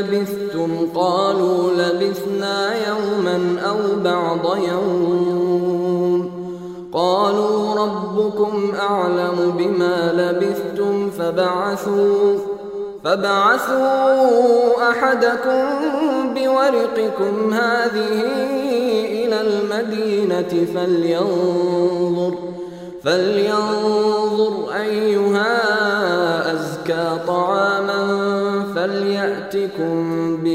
لبثتم قالوا لبثنا يوما أو بعض يوم. قالوا ربكم أعلم بما لبثتم فبعثوا فبعثوا أحدكم بورقكم هذه إلى المدينة فلينظر فلينظر أيها أزكى طعاما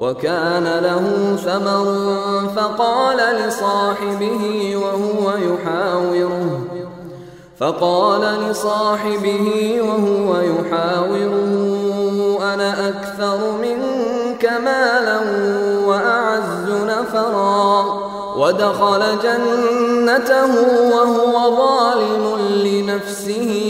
وكان له ثمر فقال لصاحبه وهو يحاوره. فقال لصاحبه وهو يحاوره أنا أكثر منك مالا وأعز نفرا. ودخل جنته وهو ظالم لنفسه.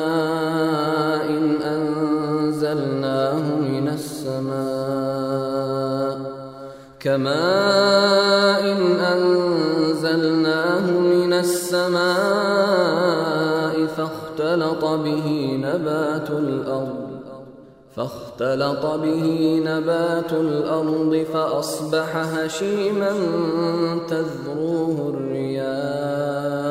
إن أنزلناه من السماء كماء إن أنزلناه من السماء فاختلط به نبات الأرض فاختلط به نبات الأرض فأصبح هشيما تذروه الرياح.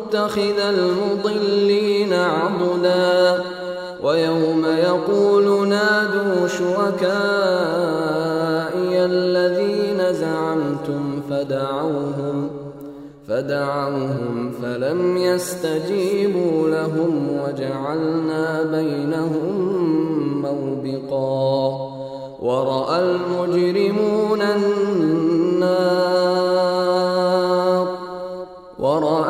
متخذ المضلين عضدا ويوم يقول نادوا شركائي الذين زعمتم فدعوهم فدعوهم فلم يستجيبوا لهم وجعلنا بينهم موبقا ورأى المجرمون النار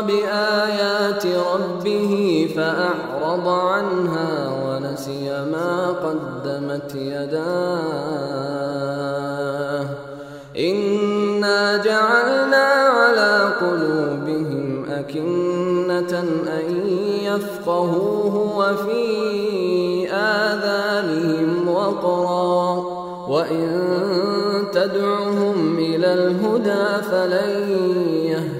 بآيات ربه فأعرض عنها ونسي ما قدمت يداه. إنا جعلنا على قلوبهم أكنة أن يفقهوه وفي آذانهم وقرا. وإن تدعهم إلى الهدى فلن يهتدوا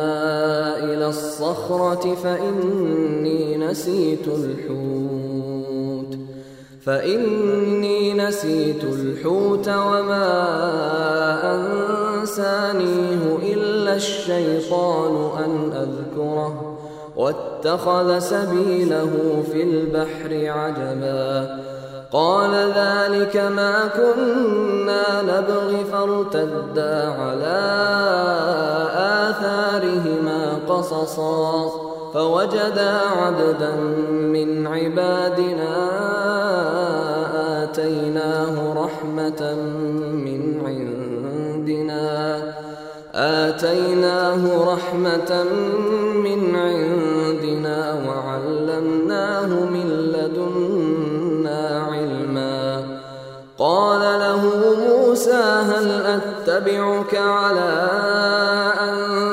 الصخرة فإني نسيت الحوت. فإني نسيت الحوت وما أنسانيه إلا الشيطان أن أذكره. واتخذ سبيله في البحر عجبا. قال ذلك ما كنا نبغي فارتدا على آثارهما. قصصا فوجدا عبدا من عبادنا آتيناه رحمة من عندنا آتيناه رحمة من عندنا وعلمناه من لدنا علما. قال له موسى هل أتبعك على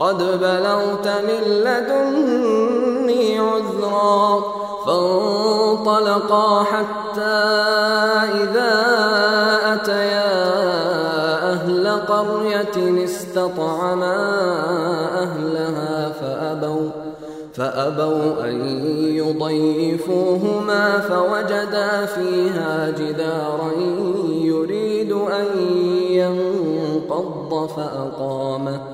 قد بلغت من لدني عذرا فانطلقا حتى إذا أتيا أهل قرية استطعما أهلها فأبوا فأبوا أن يضيفوهما فوجدا فيها جدارا يريد أن ينقض فأقامه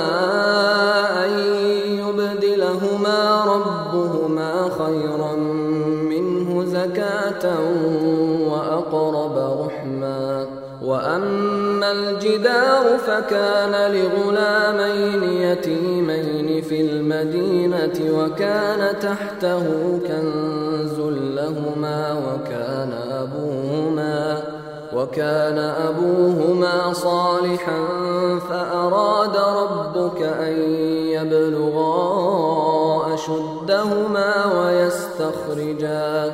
وأقرب رحما وأما الجدار فكان لغلامين يتيمين في المدينة وكان تحته كنز لهما وكان أبوهما وكان أبوهما صالحا فأراد ربك أن يبلغا أشدهما ويستخرجا.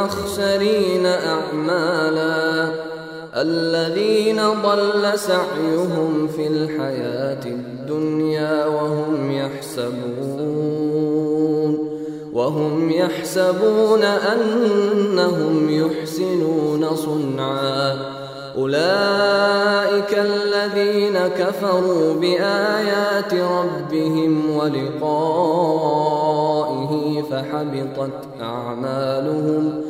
بالأخسرين أعمالا. الذين ضل سعيهم في الحياة الدنيا وهم يحسبون وهم يحسبون أنهم يحسنون صنعا. أولئك الذين كفروا بآيات ربهم ولقائه فحبطت أعمالهم.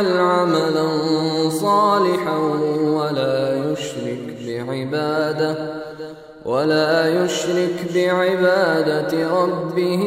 فليعمل عملا صالحا ولا يشرك بعبادة ولا يشرك بعبادة ربه